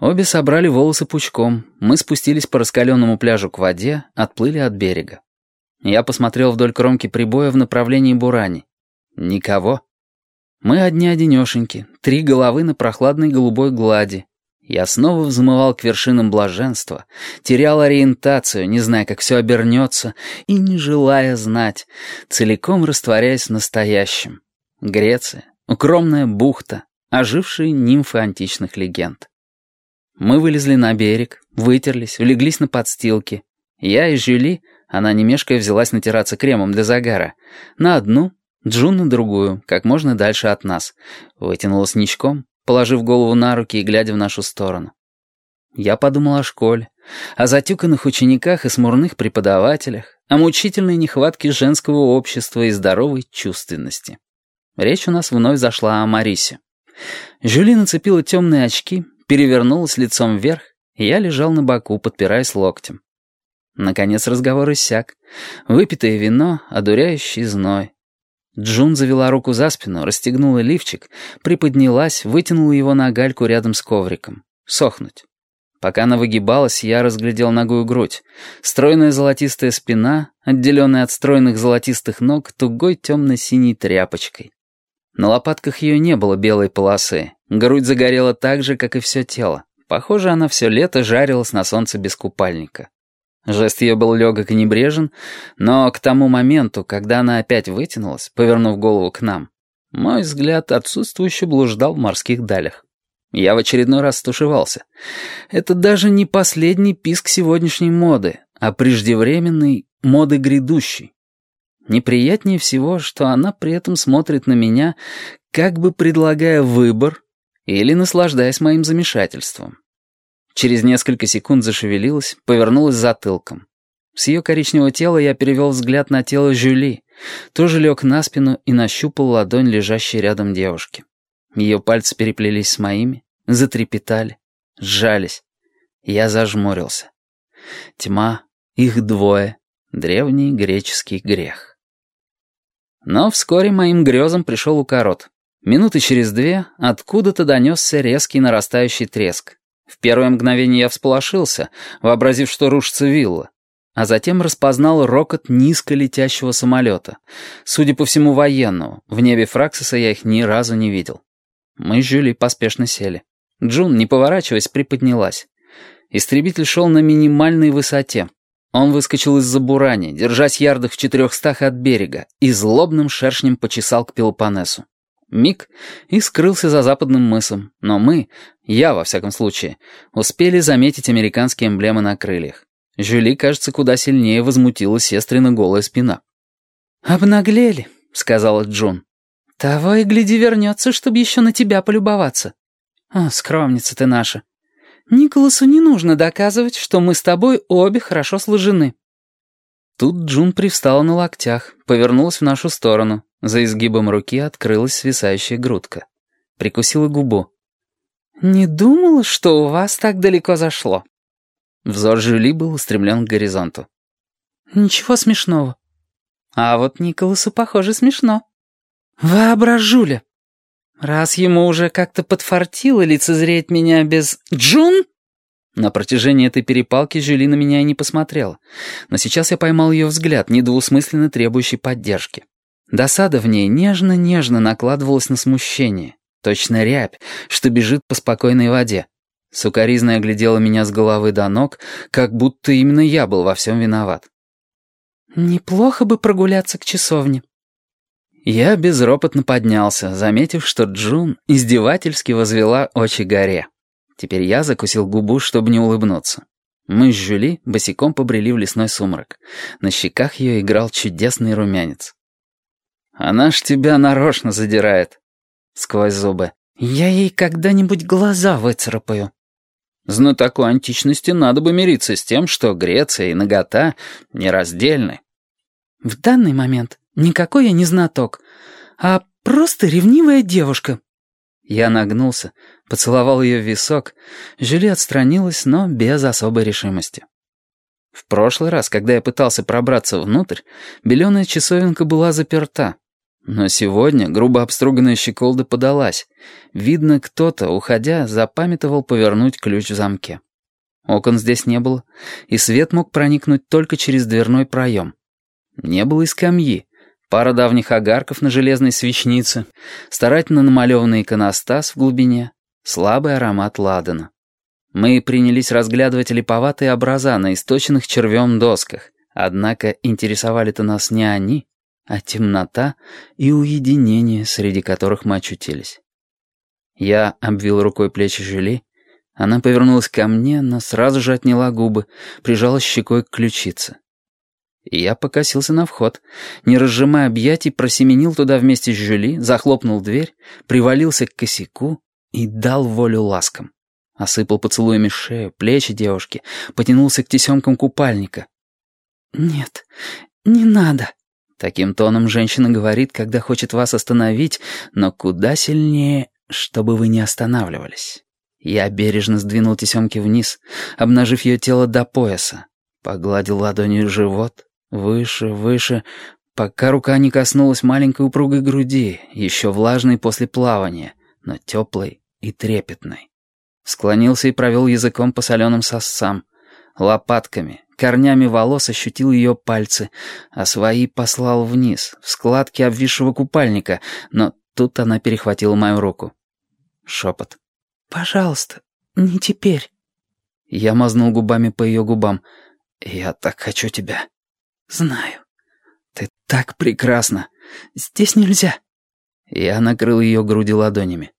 Обе собрали волосы пучком, мы спустились по раскаленному пляжу к воде, отплыли от берега. Я посмотрел вдоль кромки прибоя в направлении Бурани. Никого. Мы одни-одинешеньки, три головы на прохладной голубой глади. Я снова взмывал к вершинам блаженства, терял ориентацию, не зная, как все обернется, и не желая знать, целиком растворяясь в настоящем. Греция, укромная бухта, ожившие нимфы античных легенд. Мы вылезли на берег, вытерлись, улеглись на подстилки. Я и Жюли, она не мешкая взялась натираться кремом для загара, на одну, Джун на другую, как можно дальше от нас. Вытянулась ничком, положив голову на руки и глядя в нашу сторону. Я подумал о школе, о затюканных учениках и смурных преподавателях, о мучительной нехватке женского общества и здоровой чувственности. Речь у нас вновь зашла о Марисе. Жюли нацепила темные очки, перевернулась лицом вверх, и я лежал на боку, подпираясь локтем. Наконец разговор иссяк. Выпитое вино, одуряющий зной. Джун завела руку за спину, расстегнула лифчик, приподнялась, вытянула его на гальку рядом с ковриком. Сохнуть. Пока она выгибалась, я разглядел ногую грудь. Стройная золотистая спина, отделенная от стройных золотистых ног тугой темно-синей тряпочкой. На лопатках ее не было белой полосы. Грудь загорела так же, как и все тело. Похоже, она все лето жарилась на солнце без купальника. Жест ее был легок и небрежен, но к тому моменту, когда она опять вытянулась, повернув голову к нам, мой взгляд отсутствующе блуждал в морских далях. Я в очередной раз стушевался. Это даже не последний писк сегодняшней моды, а преждевременной моды грядущей. Неприятнее всего, что она при этом смотрит на меня, как бы предлагая выбор или наслаждаясь моим замешательством. Через несколько секунд зашевелилась, повернулась затылком. С ее коричневого тела я перевел взгляд на тело Жюли, тоже лег на спину и нащупал ладонь, лежащей рядом девушки. Ее пальцы переплелись с моими, затрепетали, сжались. Я зажмурился. Тьма, их двое, древний греческий грех. Но вскоре моим грезам пришел укорот. Минуты через две откуда-то донесся резкий нарастающий треск. В первое мгновение я всполошился, вообразив, что рушится вилла. А затем распознал рокот низко летящего самолета. Судя по всему, военного. В небе Фраксиса я их ни разу не видел. Мы с Жюли поспешно сели. Джун, не поворачиваясь, приподнялась. Истребитель шел на минимальной высоте. Он выскочил из-за бурани, держась ярдах в четырехстах от берега, и злобным шершнем почесал к Пелопоннесу. Миг и скрылся за западным мысом, но мы, я во всяком случае, успели заметить американские эмблемы на крыльях. Жюли, кажется, куда сильнее возмутила сестрина голая спина. «Обнаглели», — сказала Джун. «Того и гляди вернется, чтобы еще на тебя полюбоваться». «О, скромница ты наша. Николасу не нужно доказывать, что мы с тобой обе хорошо сложены». Тут Джун привстала на локтях, повернулась в нашу сторону. За изгибом руки открылась свисающая грудка. Прикусила губу. «Не думала, что у вас так далеко зашло». Взор Жюли был устремлен к горизонту. «Ничего смешного». «А вот Николасу, похоже, смешно». «Воображуля!» Раз ему уже как-то подфартило лицезреть меня без «Джун!» На протяжении этой перепалки Жюли на меня и не посмотрела. Но сейчас я поймал ее взгляд, недвусмысленно требующий поддержки. Досада в ней нежно-нежно накладывалась на смущение. Точно рябь, что бежит по спокойной воде. Сукаризная оглядела меня с головы до ног, как будто именно я был во всем виноват. «Неплохо бы прогуляться к часовне», я безропотно поднялся, заметив, что Джун издевательски возвела очи горе. Теперь я закусил губу, чтобы не улыбнуться. Мы с Жюли босиком побрели в лесной сумрак. На щеках ее играл чудесный румянец. «Она ж тебя нарочно задирает», — сквозь зубы. «Я ей когда-нибудь глаза выцарапаю». Знатоку античности надо бы мириться с тем, что Греция и нагота нераздельны. «В данный момент Никакой я не знаток, а просто ревнивая девушка». Я нагнулся, поцеловал ее в висок. Жюли отстранилась, но без особой решимости. В прошлый раз, когда я пытался пробраться внутрь, беленая часовенка была заперта. Но сегодня грубо обструганная щеколда подалась. Видно, кто-то, уходя, запамятовал повернуть ключ в замке. Окон здесь не было, и свет мог проникнуть только через дверной проем. Не было и скамьи, пара давних огарков на железной свечнице, старательно намалеванный иконостас в глубине, слабый аромат ладана. Мы принялись разглядывать липоватые образа на источенных червем досках, однако интересовали-то нас не они, а темнота и уединение, среди которых мы очутились. Я обвил рукой плечи Жюли, она повернулась ко мне, но сразу же отняла губы, прижала щекой к ключице. Я покосился на вход, не разжимая объятий, просеменил туда вместе с Жюли, захлопнул дверь, привалился к косяку и дал волю ласкам. Осыпал поцелуями шею, плечи девушки, потянулся к тесемкам купальника. «Нет, не надо», Таким тоном женщина говорит, когда хочет вас остановить, но куда сильнее, чтобы вы не останавливались. Я бережно сдвинул тесемки вниз, обнажив ее тело до пояса. Погладил ладонью живот, выше, выше, пока рука не коснулась маленькой упругой груди, еще влажной после плавания, но теплой и трепетной. Склонился и провел языком по соленым сосам, лопатками, корнями волос ощутил ее пальцы, а свои послал вниз, в складки обвисшего купальника, но тут она перехватила мою руку. Шепот. «Пожалуйста, не теперь». Я мазнул губами по ее губам. «Я так хочу тебя». «Знаю. Ты так прекрасна. Здесь нельзя». Я накрыл ее груди ладонями.